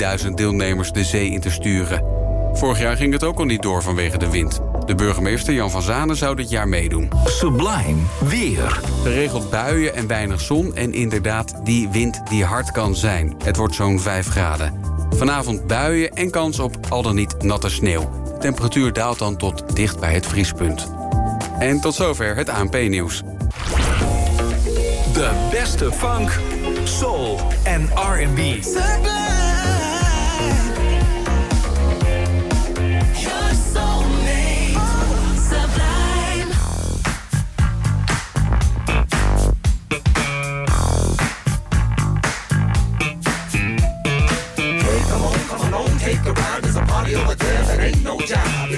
10.000 deelnemers de zee in te sturen. Vorig jaar ging het ook al niet door vanwege de wind. De burgemeester Jan van Zanen zou dit jaar meedoen. Sublime weer. Geregeld buien en weinig zon en inderdaad die wind die hard kan zijn. Het wordt zo'n 5 graden. Vanavond buien en kans op al dan niet natte sneeuw. De temperatuur daalt dan tot dicht bij het vriespunt. En tot zover het ANP-nieuws. De beste funk, soul en R&B.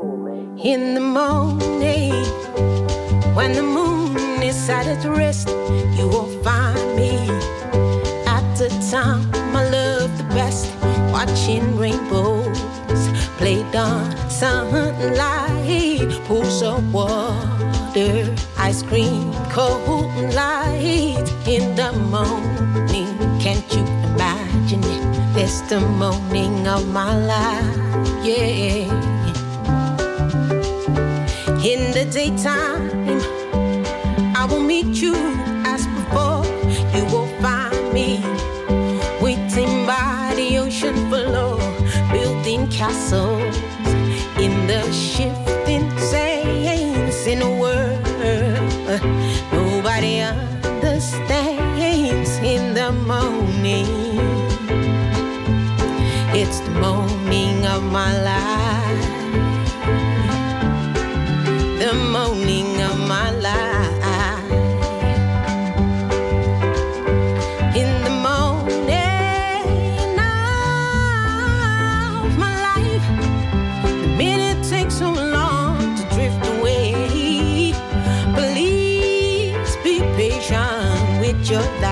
In the morning, when the moon is at its rest, you will find me at the time I love the best, watching rainbows play down sunlight, pools of water, ice cream, cold light in the morning. Can't you imagine it? It's the morning of my life. Time, I will meet you as before. You will find me waiting by the ocean below, building castles. yo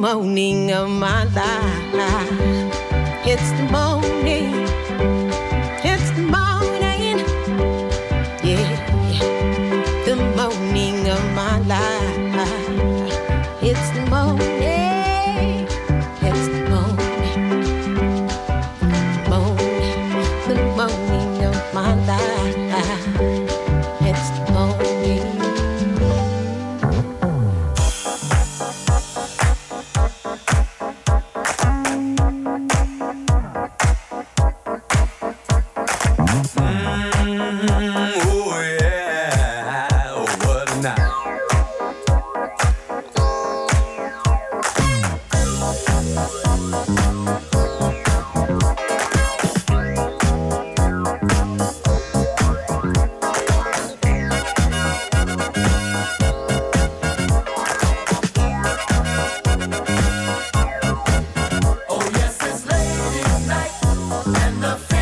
morning of my life. It's the morning. the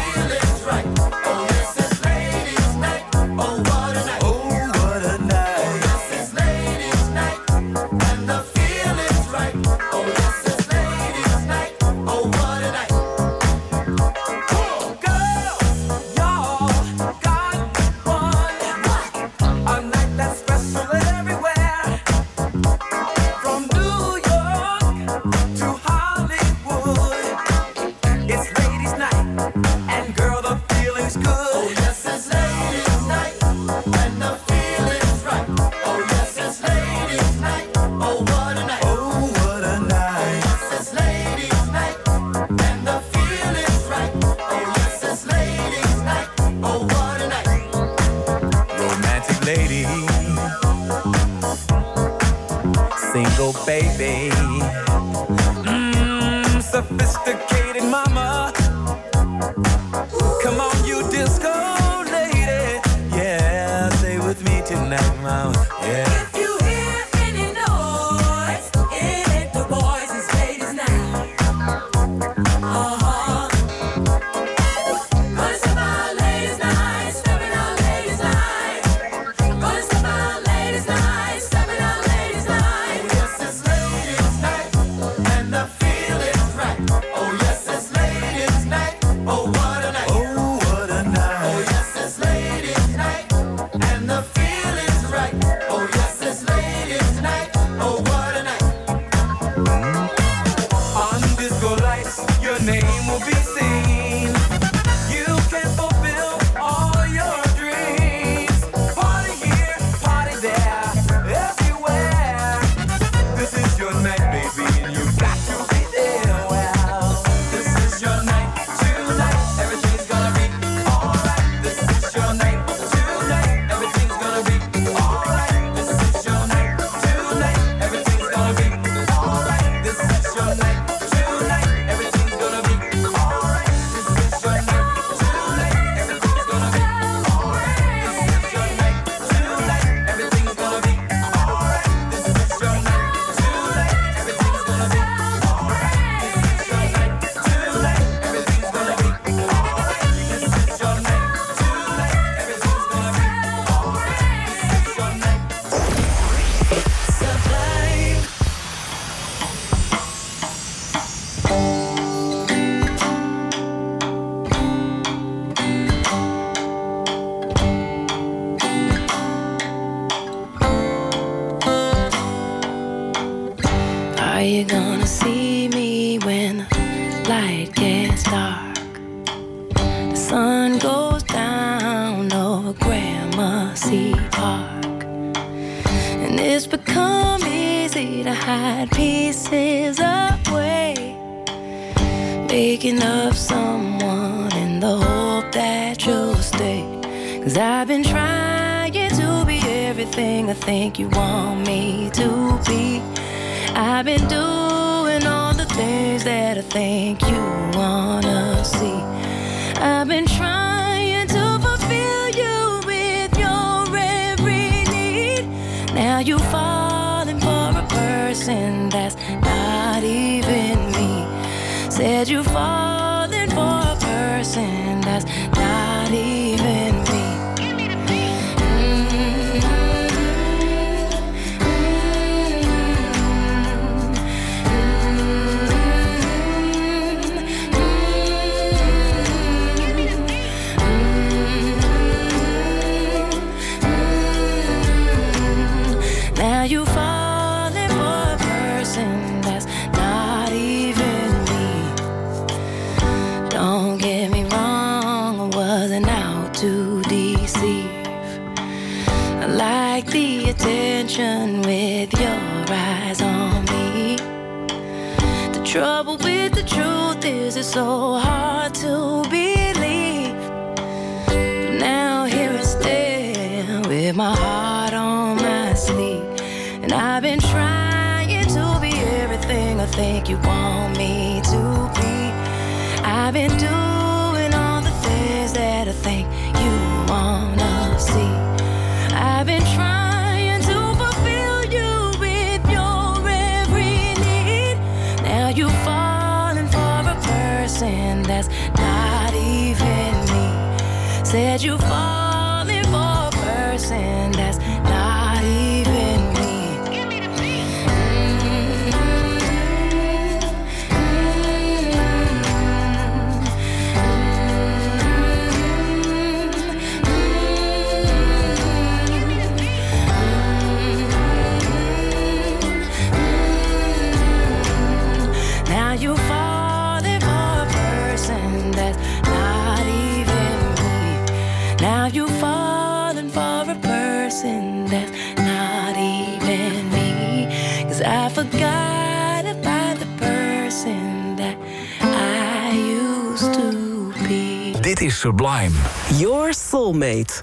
Cause I forgot about the person that I used to be. Dit is Sublime. Your soulmate.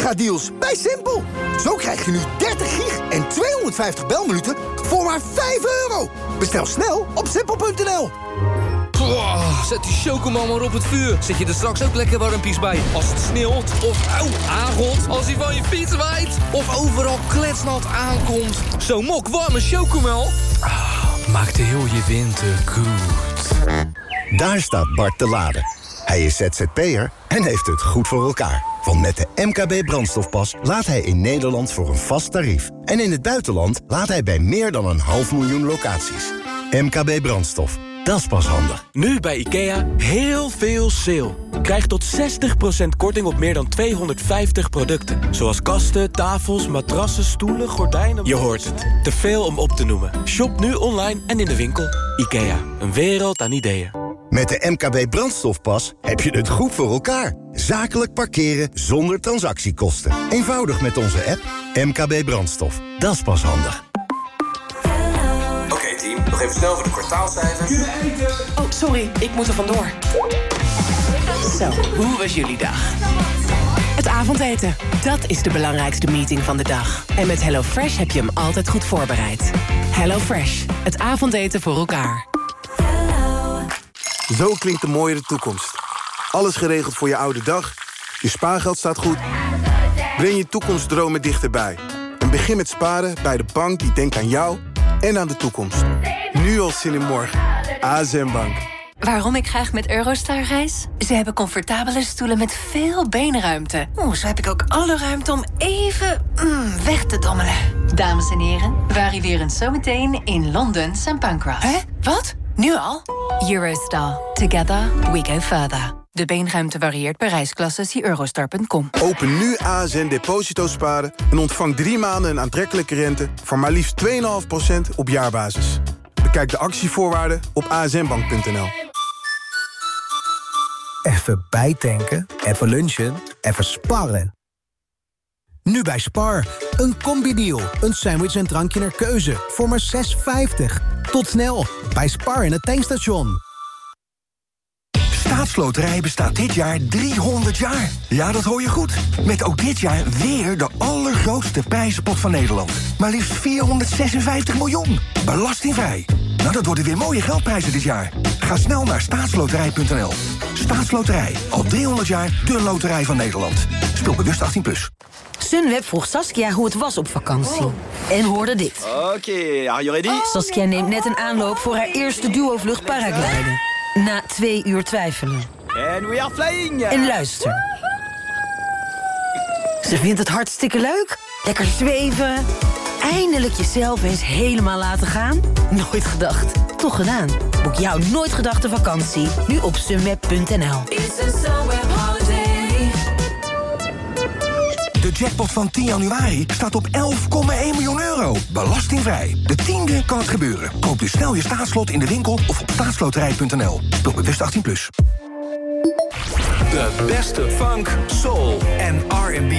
gigadeals bij Simpel. Zo krijg je nu 30 gig en 250 belminuten voor maar 5 euro. Bestel snel op simpel.nl. zet die chocomel maar op het vuur. Zet je er straks ook lekker warmpies bij. Als het sneeuwt of auw, aangot. Als hij van je fiets waait. Of overal kletsnat aankomt. Zo'n mok warme chocomel. Ah, maakt heel je winter goed. Daar staat Bart te laden. Hij is ZZP'er en heeft het goed voor elkaar. Want met de MKB brandstofpas laat hij in Nederland voor een vast tarief. En in het buitenland laat hij bij meer dan een half miljoen locaties. MKB brandstof, dat is pas handig. Nu bij IKEA heel veel sale. Krijg tot 60% korting op meer dan 250 producten. Zoals kasten, tafels, matrassen, stoelen, gordijnen... Je hoort het. Te veel om op te noemen. Shop nu online en in de winkel. IKEA. Een wereld aan ideeën. Met de MKB brandstofpas heb je het goed voor elkaar. Zakelijk parkeren zonder transactiekosten. Eenvoudig met onze app MKB brandstof. Dat is pas handig. Oké team, nog even snel voor de kwartaalcijfers. Oh, sorry, ik moet er vandoor. Zo, hoe was jullie dag? Het avondeten, dat is de belangrijkste meeting van de dag. En met HelloFresh heb je hem altijd goed voorbereid. HelloFresh, het avondeten voor elkaar. Zo klinkt de mooiere toekomst. Alles geregeld voor je oude dag. Je spaargeld staat goed. Breng je toekomstdromen dichterbij. En begin met sparen bij de bank die denkt aan jou en aan de toekomst. Nu al zin in morgen. ASM Bank. Waarom ik graag met Eurostar reis? Ze hebben comfortabele stoelen met veel beenruimte. Oeh, zo heb ik ook alle ruimte om even mm, weg te dommelen. Dames en heren, we arriveren zometeen in Londen St. Pancras. Hè? Wat? Nu al? Eurostar. Together we go further. De beenruimte varieert per reisklasse. Zie eurostar.com. Open nu ASN Deposito Sparen en ontvang drie maanden een aantrekkelijke rente... van maar liefst 2,5% op jaarbasis. Bekijk de actievoorwaarden op asnbank.nl. Even bijtanken, even lunchen, even sparren. Nu bij Spar, een combi-deal. Een sandwich en drankje naar keuze voor maar 6,50. Tot snel, bij Spar in het tankstation. Staatsloterij bestaat dit jaar 300 jaar. Ja, dat hoor je goed. Met ook dit jaar weer de allergrootste prijzenpot van Nederland. Maar liefst 456 miljoen. Belastingvrij. Nou, dat worden weer mooie geldprijzen dit jaar. Ga snel naar staatsloterij.nl. Staatsloterij. Al 300 jaar de loterij van Nederland. Speel bewust 18+. Plus. Sunweb vroeg Saskia hoe het was op vakantie. En hoorde dit. Oké, are you ready? Saskia neemt net een aanloop voor haar eerste duo-vlucht paragliden. Na twee uur twijfelen. And we are flying! En luister. Ze vindt het hartstikke leuk. Lekker zweven. Eindelijk jezelf eens helemaal laten gaan. Nooit gedacht. Toch gedaan. Boek jouw nooit gedachte vakantie. Nu op sunweb.nl. De jackpot van 10 januari staat op 11,1 miljoen euro. Belastingvrij. De tiende kan het gebeuren. Koop dus snel je staatslot in de winkel of op staatsloterij.nl. Speel bewust 18+. Plus. De beste funk, soul en R&B.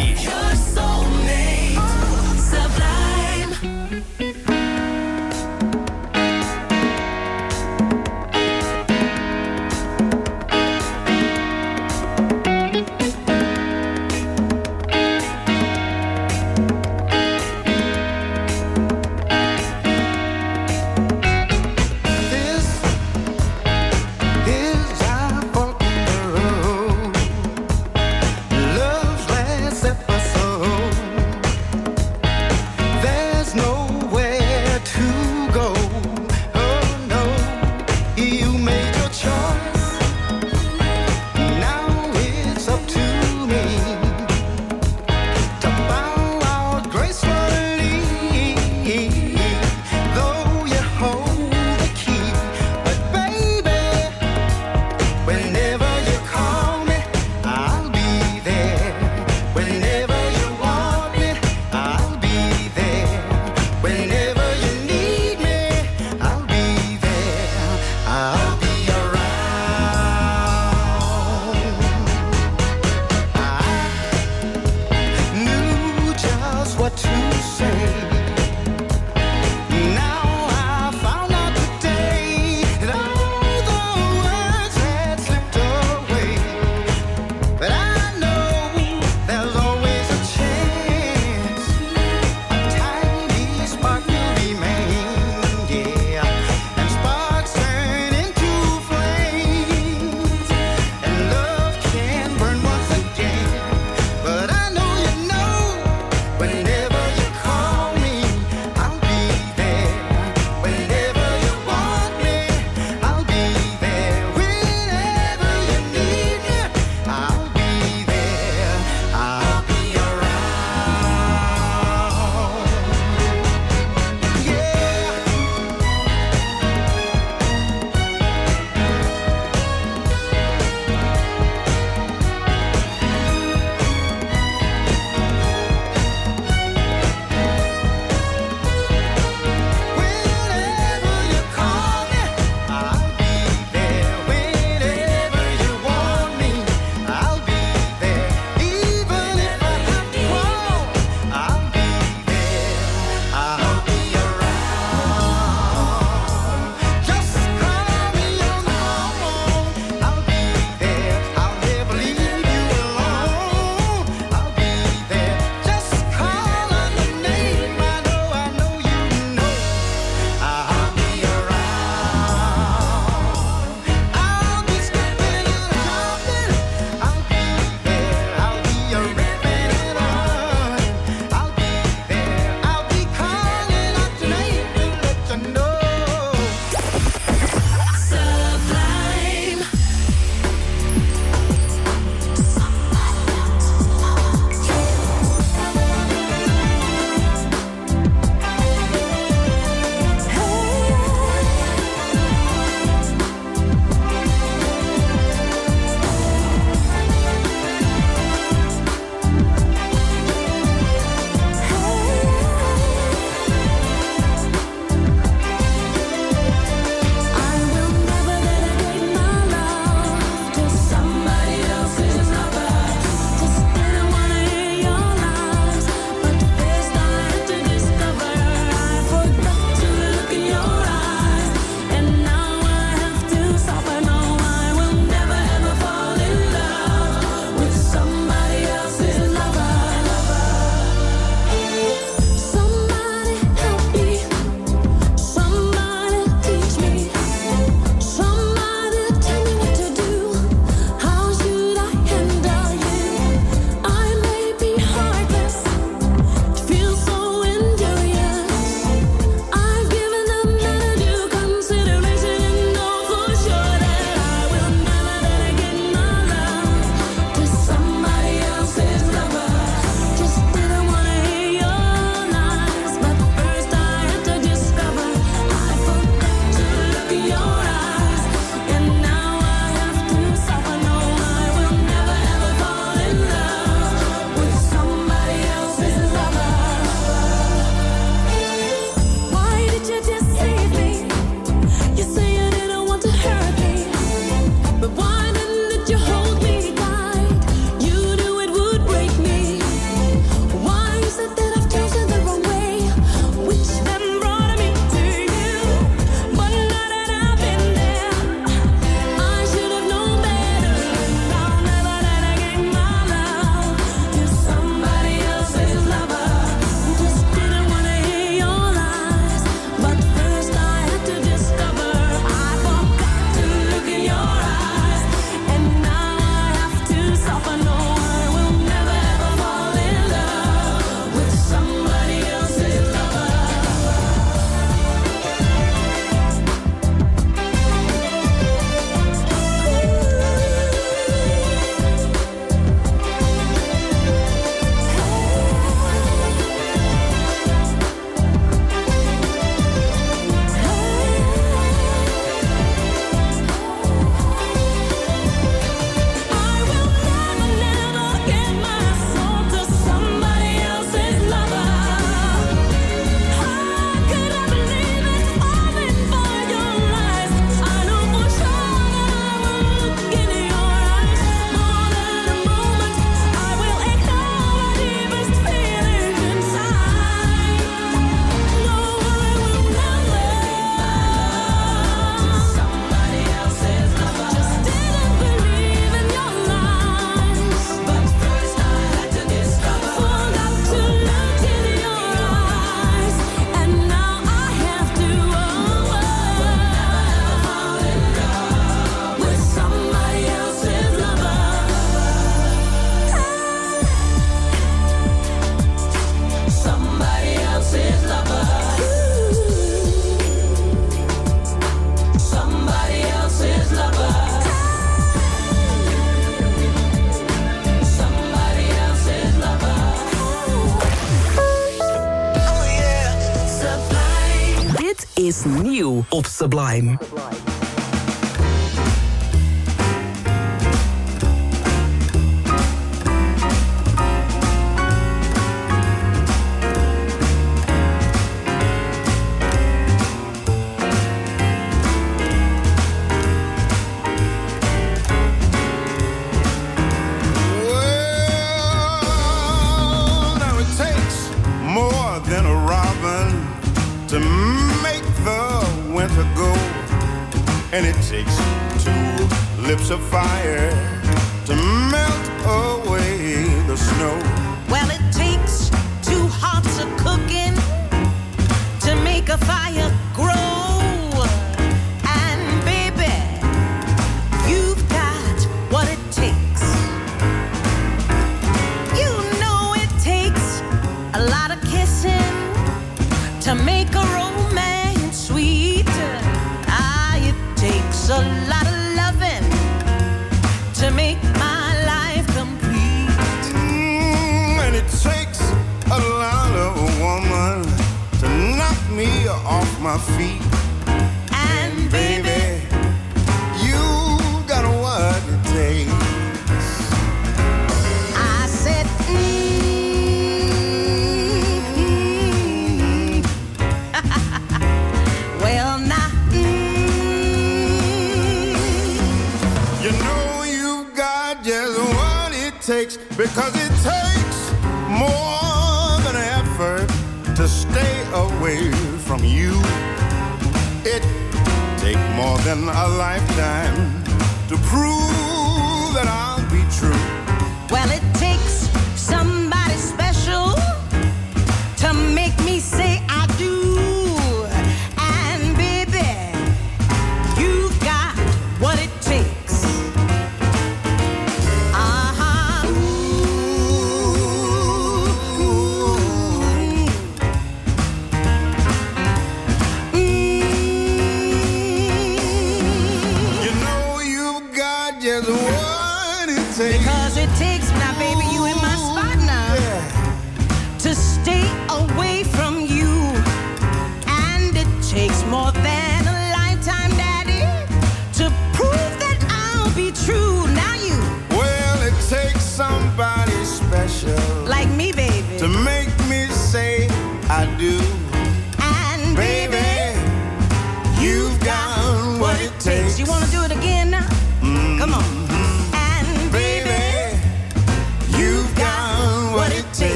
Op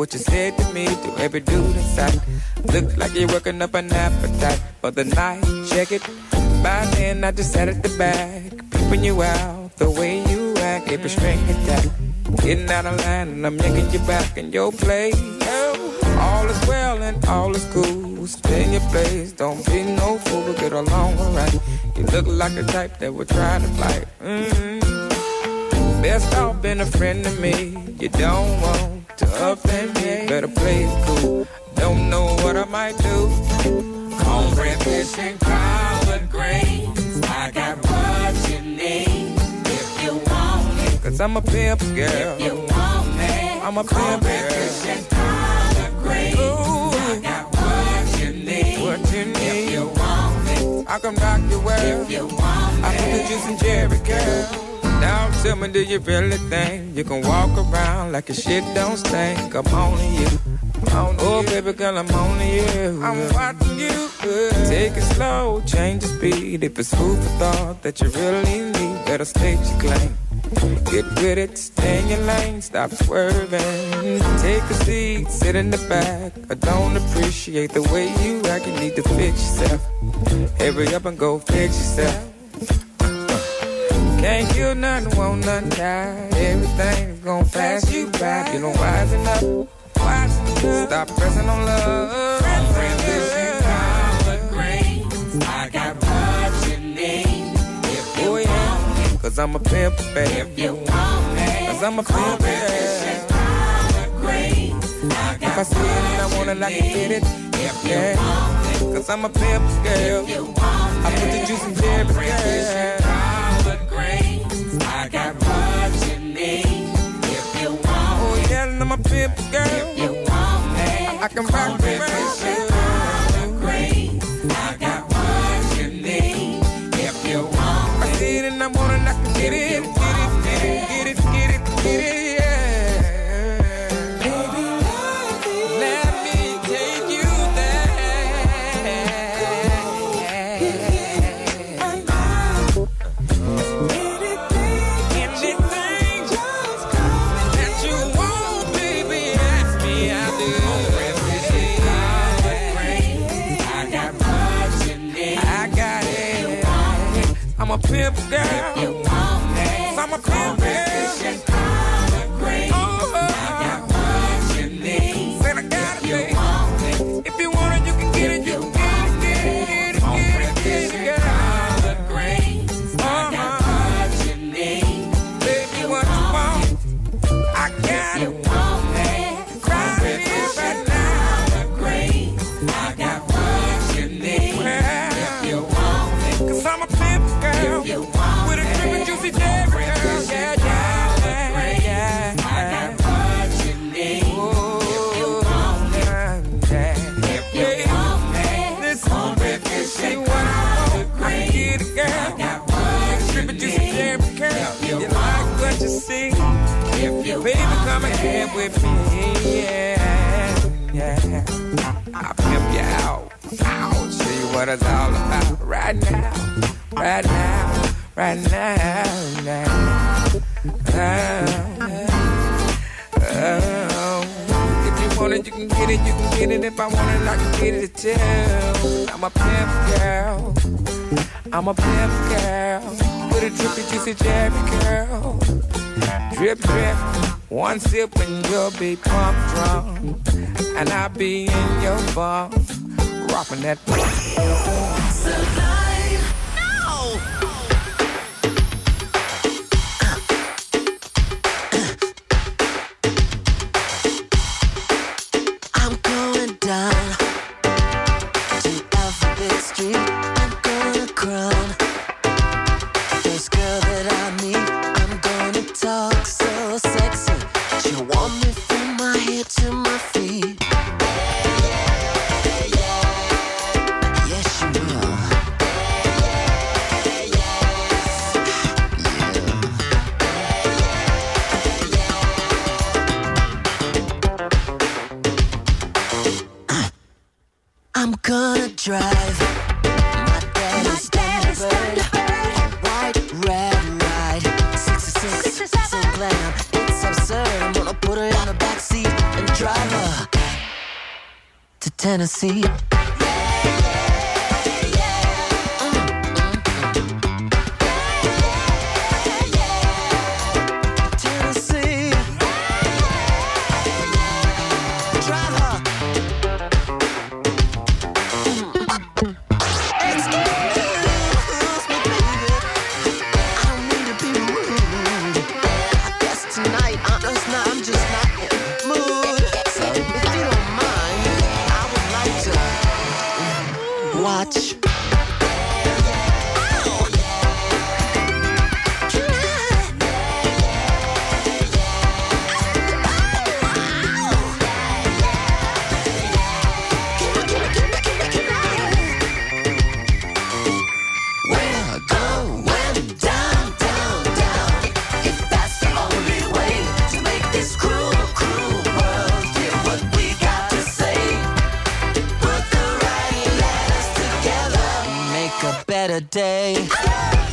what you said to me to every dude in sight. Looked like you're working up an appetite for the night. Check it. By then I just sat at the back, peeping you out the way you act, every string attack. Getting out of line and I'm yanking you back in your place. Oh, all is well and all is cool. Stay in your place, don't be no fool. We'll get along alright. You look like the type that would try to fight. Mm-hmm. Best off being a friend to me. You don't want to offend me. Better play it cool. Don't know what I might do. Cornbread, fish, and collard greens. I got what you need if you want it. Cause I'm a pimp girl. If you want me, I'm a pimp girl. Fish and collard greens. Ooh, I got what you need. What you need. If you want it. I can rock your world. If you want it. I can get you some Jerry girl. Now tell me, do you really think you can walk around like your shit don't stink? I'm on to you. On to oh, you. baby girl, I'm on you. I'm watching you. Take it slow, change the speed. If it's food for thought that you really need, better state your claim. Get with it, stay in your lane, stop swerving. Take a seat, sit in the back. I don't appreciate the way you act, you need to fix yourself. Hurry up and go fix yourself. Can't kill nothing, won't nothing die. Everything's gonna pass you by. You don't wisen up, wisen up. Stop pressing on love. I got what you need. If you oh, yeah. Cause I'm a pimp, baby. If you want me. Cause I'm a pimp, baby. If I see it, I want it, I can get it. If yeah. Cause I'm a pimp, girl. I put the juice in every girl. girl. If you want me, I can rock with you. lips, girl. With me, yeah, yeah. I'll pimp you out, I'll show you what it's all about right now, right now, right now, now. Oh, oh. If you want it, you can get it, you can get it. If I want it, I can get it too. I'm a pimp girl, I'm a pimp girl, with a drippy, juicy, jerry girl. Drip, drip, one sip and you'll be pump drunk. And I'll be in your bar, rocking that. Tennessee. Better day.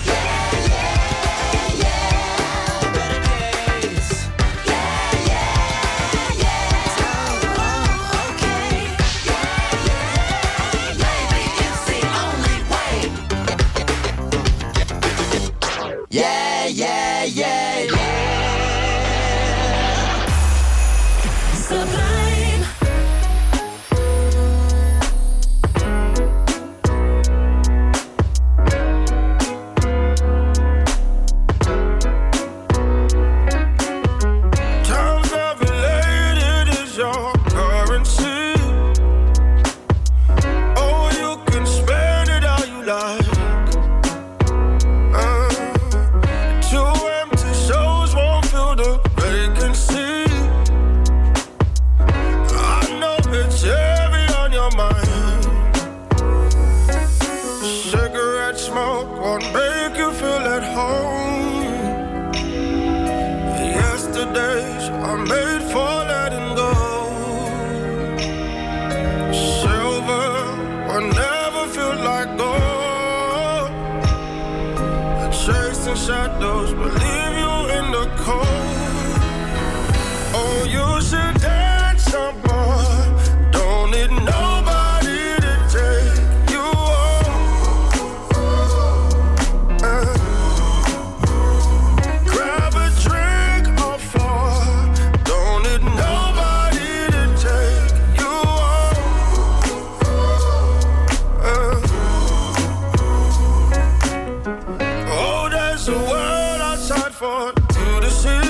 For you to see. It's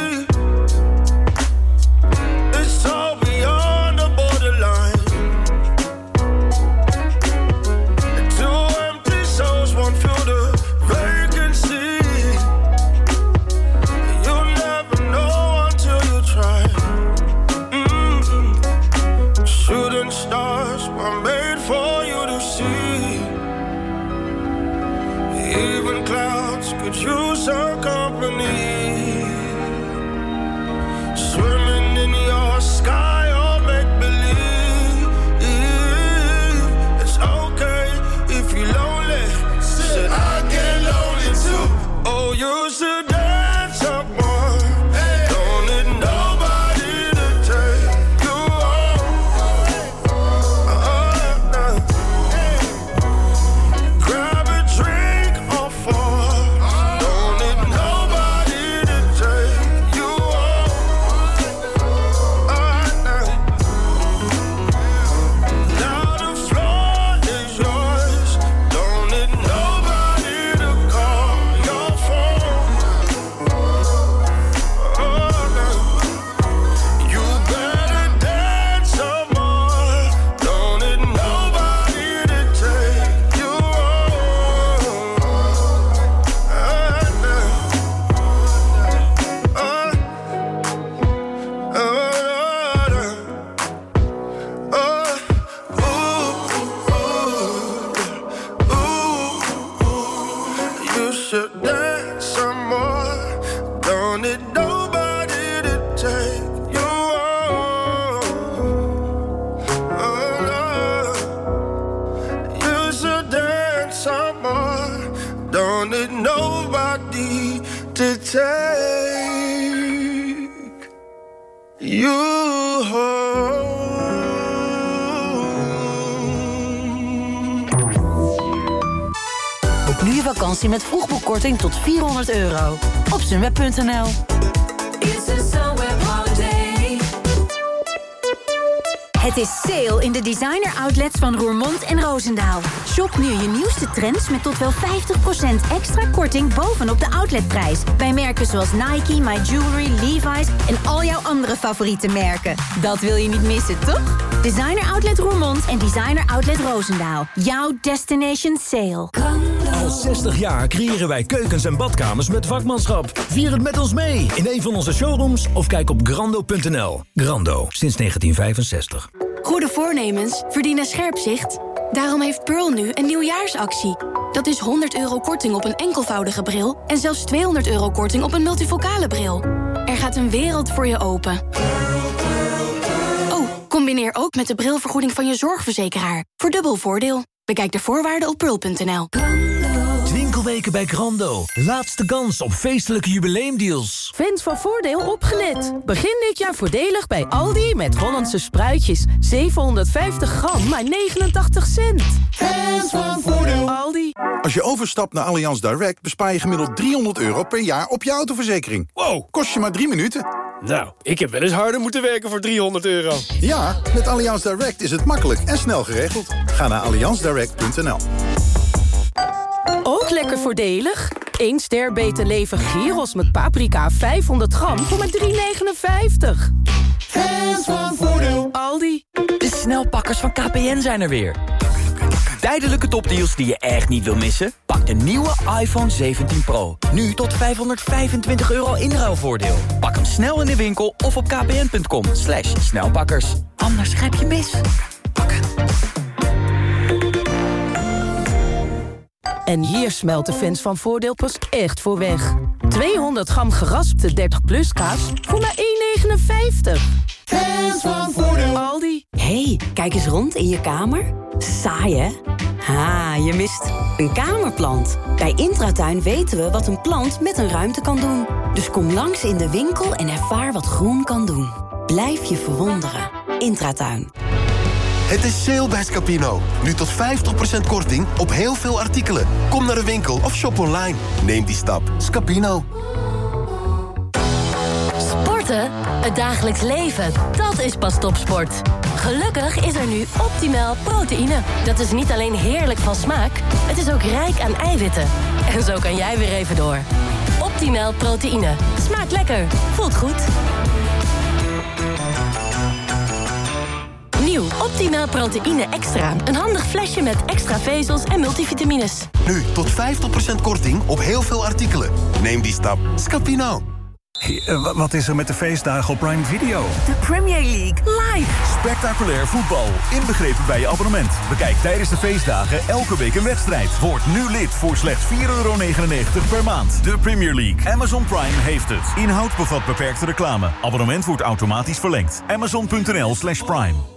take you home. Nu je vakantie met vroegboekkorting tot 400 euro op sunweb.nl. Het is sale in de designer outlets van Roermond en Roosendaal. Shop nu je nieuwste trends met tot wel 50% extra korting bovenop de outletprijs. Bij merken zoals Nike, My Jewelry, Levi's en al jouw andere favoriete merken. Dat wil je niet missen, toch? Designer Outlet Roermond en Designer Outlet Roosendaal. Jouw destination sale. Al 60 jaar creëren wij keukens en badkamers met vakmanschap. Vier het met ons mee in een van onze showrooms of kijk op grando.nl. Grando, sinds 1965. Goede voornemens verdienen scherp zicht. Daarom heeft Pearl nu een nieuwjaarsactie. Dat is 100 euro korting op een enkelvoudige bril... en zelfs 200 euro korting op een multifocale bril. Er gaat een wereld voor je open. Oh, combineer ook met de brilvergoeding van je zorgverzekeraar. Voor dubbel voordeel. Bekijk de voorwaarden op pearl.nl. Winkelweken bij Grando. Laatste kans op feestelijke jubileumdeals. Fans van Voordeel opgelet. Begin dit jaar voordelig bij Aldi met Hollandse spruitjes. 750 gram, maar 89 cent. Fans van Voordeel. Aldi. Als je overstapt naar Allianz Direct bespaar je gemiddeld 300 euro per jaar op je autoverzekering. Wow, kost je maar drie minuten. Nou, ik heb wel eens harder moeten werken voor 300 euro. Ja, met Allianz Direct is het makkelijk en snel geregeld. Ga naar allianzdirect.nl. Ook lekker voordelig. 1 ster beter leven gyros met paprika 500 gram voor maar 3,59. Fans van Voordeel. Aldi. De snelpakkers van KPN zijn er weer. Tijdelijke topdeals die je echt niet wil missen? Pak de nieuwe iPhone 17 Pro. Nu tot 525 euro inruilvoordeel. Pak hem snel in de winkel of op kpn.com. Slash snelpakkers. Anders grijp je mis. En hier smelt de fans van Voordeel pas echt voor weg. 200 gram geraspte 30 plus kaas voor maar 1,59. Fans van Voordeel. Aldi. hey, kijk eens rond in je kamer. Saai, hè? Ha, je mist een kamerplant. Bij Intratuin weten we wat een plant met een ruimte kan doen. Dus kom langs in de winkel en ervaar wat groen kan doen. Blijf je verwonderen. Intratuin. Het is sale bij Scapino. Nu tot 50% korting op heel veel artikelen. Kom naar de winkel of shop online. Neem die stap. Scapino. Sporten? Het dagelijks leven, dat is pas topsport. Gelukkig is er nu optimaal proteïne. Dat is niet alleen heerlijk van smaak, het is ook rijk aan eiwitten. En zo kan jij weer even door. Optimaal proteïne. Smaakt lekker, voelt goed. Nieuw Optimaal proteïne extra. Een handig flesje met extra vezels en multivitamines. Nu tot 50% korting op heel veel artikelen. Neem die stap. Scapino. eh, wat is er met de feestdagen op Prime Video? De Premier League live. Spectaculair voetbal, inbegrepen bij je abonnement. Bekijk tijdens de feestdagen elke week een wedstrijd. Word nu lid voor slechts 4,99 per maand. De Premier League. Amazon Prime heeft het. Inhoud bevat beperkte reclame. Abonnement wordt automatisch verlengd. Amazon.nl slash prime.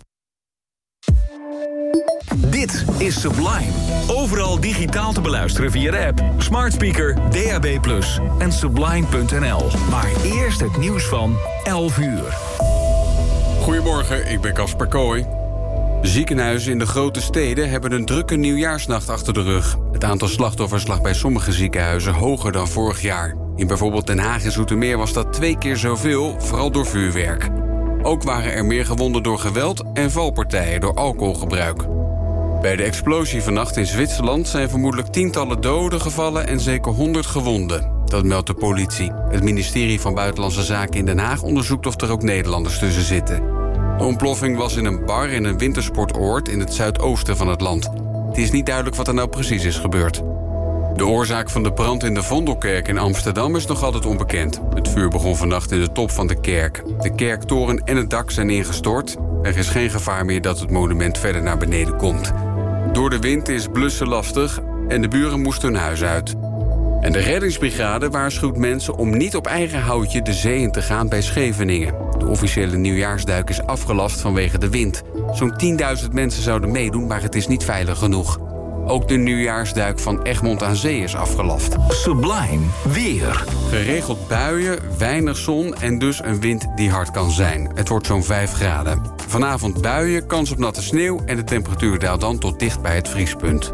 Dit is Sublime. Overal digitaal te beluisteren via de app, smart speaker, DAB+, en sublime.nl. Maar eerst het nieuws van 11 uur. Goedemorgen, ik ben Casper Kooi. Ziekenhuizen in de grote steden hebben een drukke nieuwjaarsnacht achter de rug. Het aantal slachtoffers lag bij sommige ziekenhuizen hoger dan vorig jaar. In bijvoorbeeld Den Haag en Zoetermeer was dat twee keer zoveel, vooral door vuurwerk. Ook waren er meer gewonden door geweld en valpartijen door alcoholgebruik. Bij de explosie vannacht in Zwitserland zijn vermoedelijk tientallen doden gevallen en zeker 100 gewonden. Dat meldt de politie. Het ministerie van Buitenlandse Zaken in Den Haag onderzoekt of er ook Nederlanders tussen zitten. De ontploffing was in een bar in een wintersportoord in het zuidoosten van het land. Het is niet duidelijk wat er nou precies is gebeurd. De oorzaak van de brand in de Vondelkerk in Amsterdam is nog altijd onbekend. Het vuur begon vannacht in de top van de kerk. De kerktoren en het dak zijn ingestort. Er is geen gevaar meer dat het monument verder naar beneden komt. Door de wind is blussen lastig en de buren moesten hun huis uit. En de reddingsbrigade waarschuwt mensen om niet op eigen houtje de zee in te gaan bij Scheveningen. De officiële nieuwjaarsduik is afgelast vanwege de wind. Zo'n 10.000 mensen zouden meedoen, maar het is niet veilig genoeg. Ook de nieuwjaarsduik van Egmond aan Zee is afgelaft. Sublime weer. Geregeld buien, weinig zon en dus een wind die hard kan zijn. Het wordt zo'n 5 graden. Vanavond buien, kans op natte sneeuw en de temperatuur daalt dan tot dicht bij het vriespunt.